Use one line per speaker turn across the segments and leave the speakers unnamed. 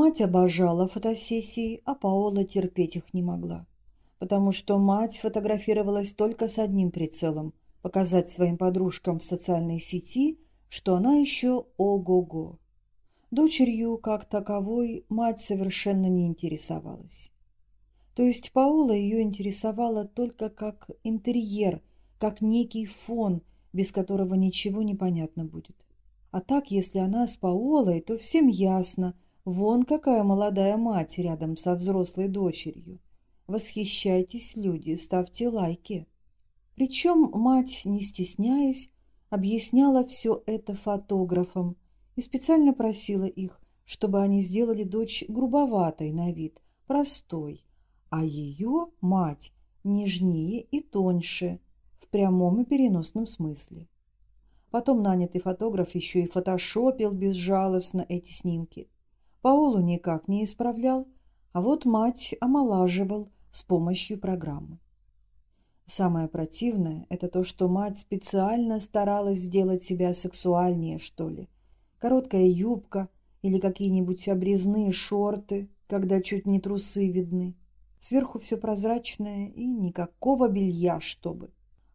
Мать обожала фотосессии, а Паола терпеть их не могла, потому что мать фотографировалась только с одним прицелом – показать своим подружкам в социальной сети, что она еще ого-го. Дочерью, как таковой, мать совершенно не интересовалась. То есть Паола ее интересовала только как интерьер, как некий фон, без которого ничего не понятно будет. А так, если она с Паолой, то всем ясно – Вон какая молодая мать рядом со взрослой дочерью. Восхищайтесь, люди, ставьте лайки. Причем мать, не стесняясь, объясняла все это фотографам и специально просила их, чтобы они сделали дочь грубоватой на вид, простой, а ее, мать, нежнее и тоньше, в прямом и переносном смысле. Потом нанятый фотограф еще и фотошопил безжалостно эти снимки. Паулу никак не исправлял, а вот мать омолаживал с помощью программы. Самое противное – это то, что мать специально старалась сделать себя сексуальнее, что ли. Короткая юбка или какие-нибудь обрезные шорты, когда чуть не трусы видны. Сверху все прозрачное и никакого белья, чтобы.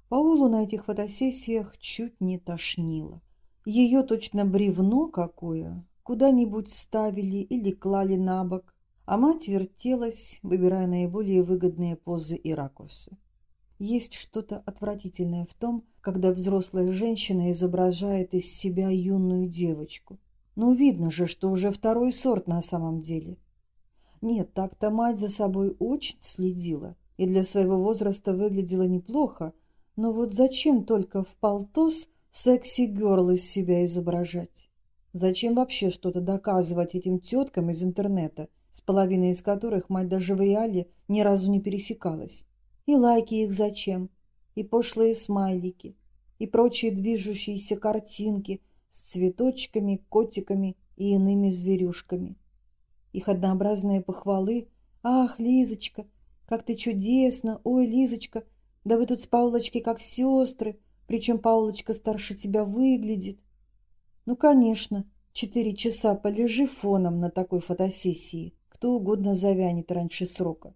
Паулу на этих фотосессиях чуть не тошнило. Ее точно бревно какое, куда-нибудь ставили или клали на бок, а мать вертелась, выбирая наиболее выгодные позы и ракурсы. Есть что-то отвратительное в том, когда взрослая женщина изображает из себя юную девочку. Ну, видно же, что уже второй сорт на самом деле. Нет, так-то мать за собой очень следила и для своего возраста выглядела неплохо, но вот зачем только в полтос секси-герл из себя изображать? Зачем вообще что-то доказывать этим теткам из интернета, с половиной из которых мать даже в реале ни разу не пересекалась? И лайки их зачем? И пошлые смайлики? И прочие движущиеся картинки с цветочками, котиками и иными зверюшками? Их однообразные похвалы «Ах, Лизочка, как ты чудесно! Ой, Лизочка, да вы тут с Паулочкой как сестры, причем Паулочка старше тебя выглядит». Ну, конечно, четыре часа полежи фоном на такой фотосессии. Кто угодно завянет раньше срока.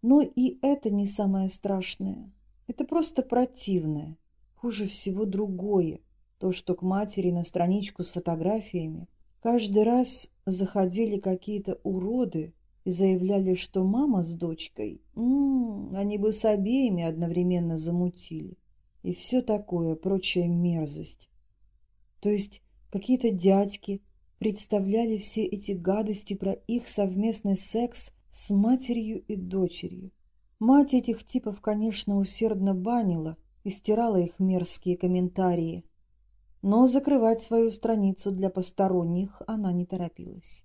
Но и это не самое страшное. Это просто противное. Хуже всего другое. То, что к матери на страничку с фотографиями каждый раз заходили какие-то уроды и заявляли, что мама с дочкой, м -м, они бы с обеими одновременно замутили. И все такое, прочая мерзость. То есть какие-то дядьки представляли все эти гадости про их совместный секс с матерью и дочерью. Мать этих типов, конечно, усердно банила и стирала их мерзкие комментарии, но закрывать свою страницу для посторонних она не торопилась.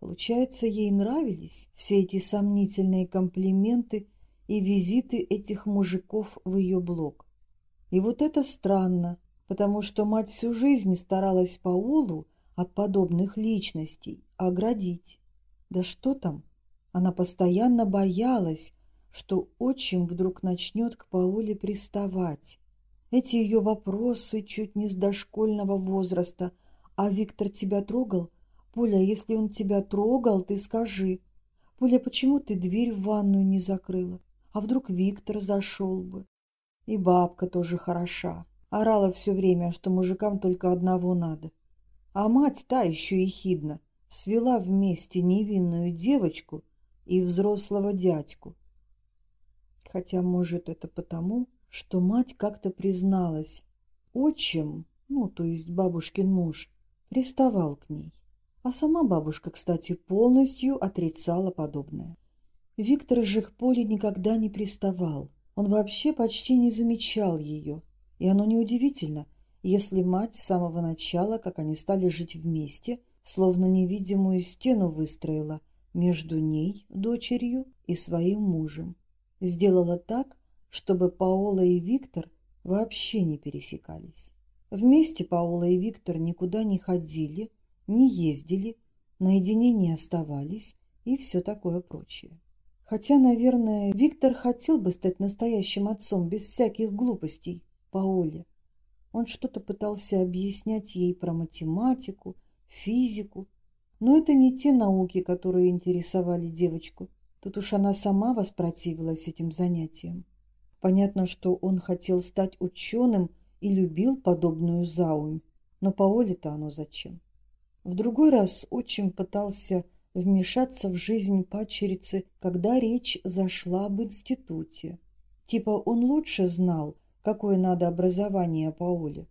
Получается, ей нравились все эти сомнительные комплименты и визиты этих мужиков в ее блог. И вот это странно, потому что мать всю жизнь старалась Паулу от подобных личностей оградить. Да что там, она постоянно боялась, что отчим вдруг начнет к Пауле приставать. Эти ее вопросы чуть не с дошкольного возраста. «А Виктор тебя трогал? Поля, если он тебя трогал, ты скажи. Поля, почему ты дверь в ванную не закрыла? А вдруг Виктор зашел бы? И бабка тоже хороша. Орала все время, что мужикам только одного надо. А мать та еще и хидна, свела вместе невинную девочку и взрослого дядьку. Хотя, может, это потому, что мать как-то призналась. Отчим, ну, то есть бабушкин муж, приставал к ней. А сама бабушка, кстати, полностью отрицала подобное. Виктор Поле никогда не приставал. Он вообще почти не замечал ее, и оно неудивительно, если мать с самого начала, как они стали жить вместе, словно невидимую стену выстроила между ней, дочерью, и своим мужем. Сделала так, чтобы Паола и Виктор вообще не пересекались. Вместе Паола и Виктор никуда не ходили, не ездили, наедине не оставались и все такое прочее. Хотя, наверное, Виктор хотел бы стать настоящим отцом без всяких глупостей, Паоле. Он что-то пытался объяснять ей про математику, физику, Но это не те науки, которые интересовали девочку. Тут уж она сама воспротивилась этим занятиям. Понятно, что он хотел стать ученым и любил подобную заумь, но Паоле-то оно зачем? В другой раз отчим пытался вмешаться в жизнь падчерицы, когда речь зашла об институте. Типа он лучше знал, какое надо образование Паоле.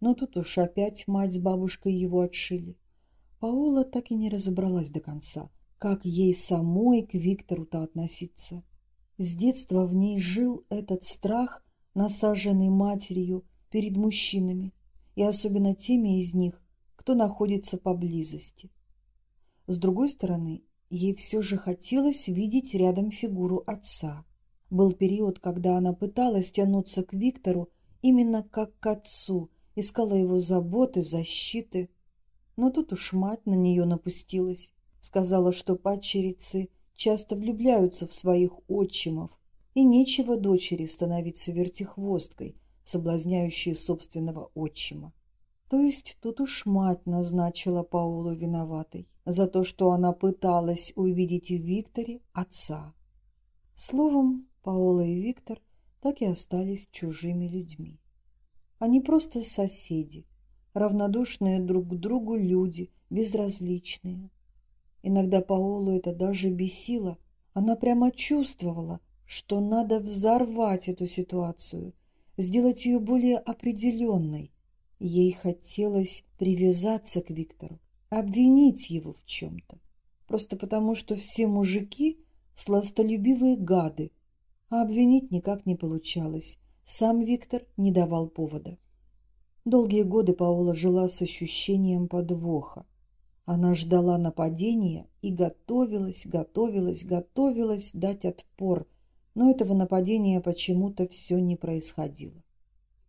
Но тут уж опять мать с бабушкой его отшили. Паола так и не разобралась до конца, как ей самой к Виктору-то относиться. С детства в ней жил этот страх, насаженный матерью перед мужчинами, и особенно теми из них, кто находится поблизости. С другой стороны, ей все же хотелось видеть рядом фигуру отца. Был период, когда она пыталась тянуться к Виктору именно как к отцу, искала его заботы, защиты. Но тут уж мать на нее напустилась, сказала, что падчерицы – часто влюбляются в своих отчимов, и нечего дочери становиться вертихвосткой, соблазняющей собственного отчима. То есть тут уж мать назначила Паулу виноватой за то, что она пыталась увидеть в Викторе отца. Словом, Паула и Виктор так и остались чужими людьми. Они просто соседи, равнодушные друг к другу люди, безразличные. Иногда Паолу это даже бесило. Она прямо чувствовала, что надо взорвать эту ситуацию, сделать ее более определенной. Ей хотелось привязаться к Виктору, обвинить его в чем-то. Просто потому, что все мужики – сластолюбивые гады, а обвинить никак не получалось. Сам Виктор не давал повода. Долгие годы Паула жила с ощущением подвоха. Она ждала нападения и готовилась, готовилась, готовилась дать отпор, но этого нападения почему-то все не происходило.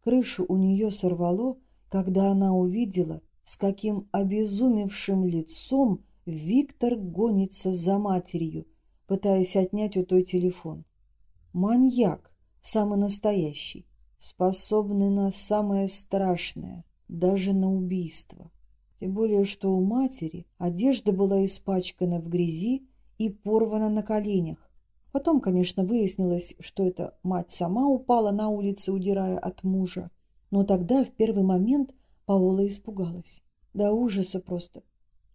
Крышу у нее сорвало, когда она увидела, с каким обезумевшим лицом Виктор гонится за матерью, пытаясь отнять у той телефон. Маньяк, самый настоящий, способный на самое страшное, даже на убийство. Тем более, что у матери одежда была испачкана в грязи и порвана на коленях. Потом, конечно, выяснилось, что эта мать сама упала на улице, удирая от мужа. Но тогда, в первый момент, Паола испугалась. До ужаса просто.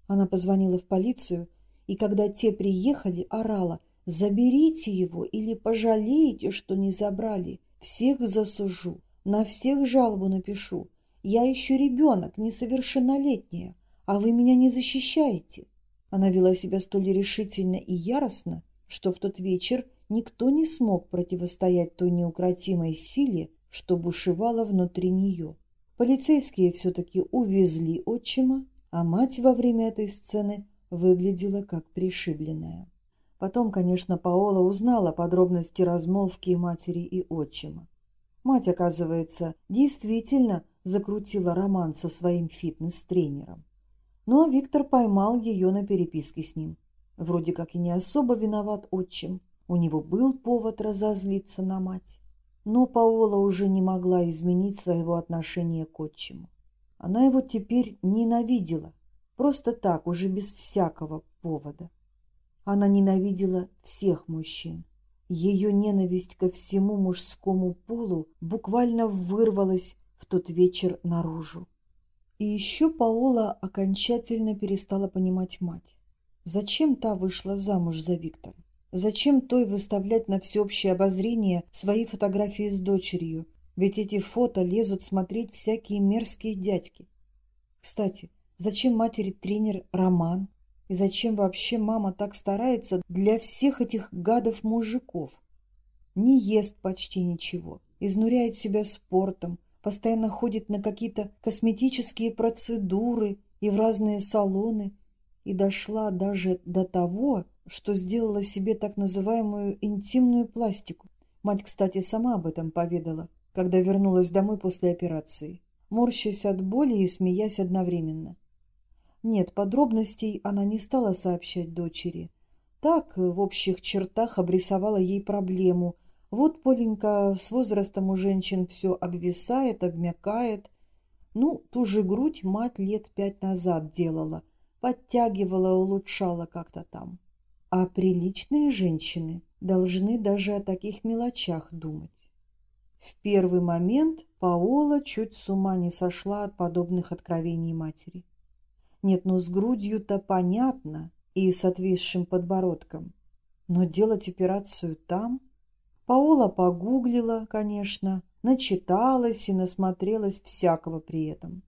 Она позвонила в полицию, и когда те приехали, орала «Заберите его или пожалеете, что не забрали. Всех засужу, на всех жалобу напишу. Я еще ребенок, несовершеннолетняя, а вы меня не защищаете. Она вела себя столь решительно и яростно, что в тот вечер никто не смог противостоять той неукротимой силе, что бушевала внутри нее. Полицейские все-таки увезли отчима, а мать во время этой сцены выглядела как пришибленная. Потом, конечно, Паола узнала подробности размолвки матери и отчима. Мать, оказывается, действительно закрутила роман со своим фитнес-тренером. Ну а Виктор поймал ее на переписке с ним. Вроде как и не особо виноват отчим. У него был повод разозлиться на мать. Но Паола уже не могла изменить своего отношения к отчиму. Она его теперь ненавидела. Просто так, уже без всякого повода. Она ненавидела всех мужчин. Ее ненависть ко всему мужскому полу буквально вырвалась в тот вечер наружу. И еще Паола окончательно перестала понимать мать. Зачем та вышла замуж за Виктора? Зачем той выставлять на всеобщее обозрение свои фотографии с дочерью? Ведь эти фото лезут смотреть всякие мерзкие дядьки. Кстати, зачем матери тренер Роман? И зачем вообще мама так старается для всех этих гадов-мужиков? Не ест почти ничего, изнуряет себя спортом, постоянно ходит на какие-то косметические процедуры и в разные салоны, и дошла даже до того, что сделала себе так называемую интимную пластику. Мать, кстати, сама об этом поведала, когда вернулась домой после операции, морщась от боли и смеясь одновременно. Нет, подробностей она не стала сообщать дочери. Так, в общих чертах обрисовала ей проблему. Вот, Поленька, с возрастом у женщин все обвисает, обмякает. Ну, ту же грудь мать лет пять назад делала. подтягивала, улучшала как-то там. А приличные женщины должны даже о таких мелочах думать. В первый момент Паола чуть с ума не сошла от подобных откровений матери. Нет, ну с грудью-то понятно и с отвисшим подбородком. Но делать операцию там? Паола погуглила, конечно, начиталась и насмотрелась всякого при этом.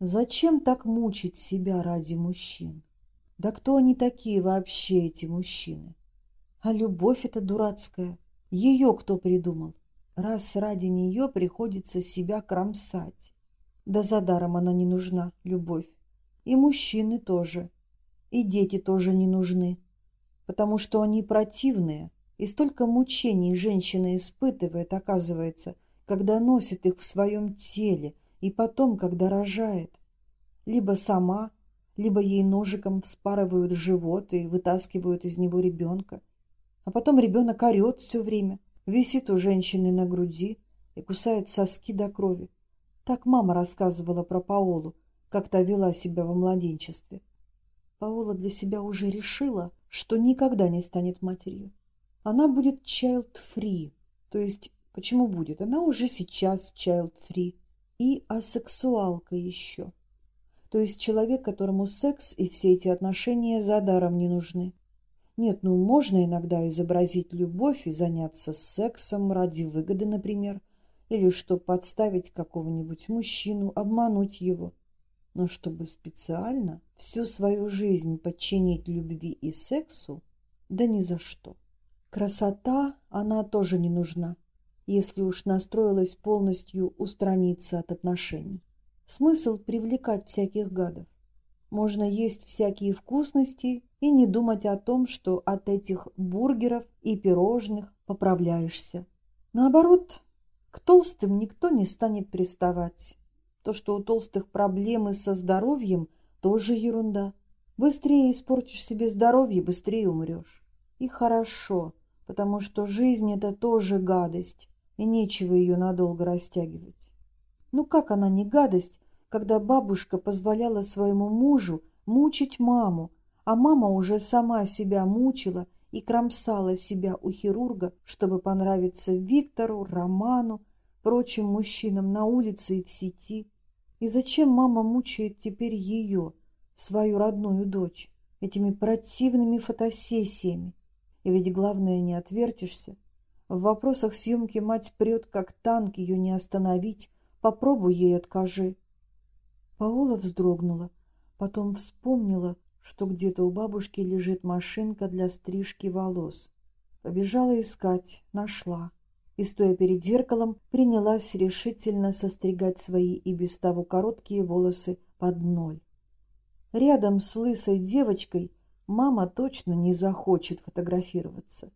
Зачем так мучить себя ради мужчин? Да кто они такие вообще, эти мужчины? А любовь эта дурацкая, ее кто придумал? Раз ради нее приходится себя кромсать. Да за даром она не нужна, любовь. И мужчины тоже. И дети тоже не нужны. Потому что они противные. И столько мучений женщина испытывает, оказывается, когда носит их в своем теле и потом, когда рожает. Либо сама, либо ей ножиком вспарывают живот и вытаскивают из него ребенка. А потом ребенок орет все время, висит у женщины на груди и кусает соски до крови. Так мама рассказывала про Паолу, как та вела себя во младенчестве. Паола для себя уже решила, что никогда не станет матерью. Она будет child-free, то есть, почему будет? Она уже сейчас child-free и асексуалка еще. То есть человек, которому секс и все эти отношения за даром не нужны. Нет, ну можно иногда изобразить любовь и заняться сексом ради выгоды, например, или чтобы подставить какого-нибудь мужчину, обмануть его – но чтобы специально всю свою жизнь подчинить любви и сексу, да ни за что. Красота, она тоже не нужна, если уж настроилась полностью устраниться от отношений. Смысл привлекать всяких гадов. Можно есть всякие вкусности и не думать о том, что от этих бургеров и пирожных поправляешься. Наоборот, к толстым никто не станет приставать. То, что у толстых проблемы со здоровьем, тоже ерунда. Быстрее испортишь себе здоровье, быстрее умрешь. И хорошо, потому что жизнь – это тоже гадость, и нечего ее надолго растягивать. Ну как она не гадость, когда бабушка позволяла своему мужу мучить маму, а мама уже сама себя мучила и кромсала себя у хирурга, чтобы понравиться Виктору, Роману, прочим мужчинам на улице и в сети. И зачем мама мучает теперь ее, свою родную дочь, этими противными фотосессиями? И ведь главное не отвертишься. В вопросах съемки мать прет, как танк, ее не остановить. Попробуй ей откажи. Паула вздрогнула, потом вспомнила, что где-то у бабушки лежит машинка для стрижки волос. Побежала искать, нашла и, стоя перед зеркалом, принялась решительно состригать свои и без того короткие волосы под ноль. Рядом с лысой девочкой мама точно не захочет фотографироваться.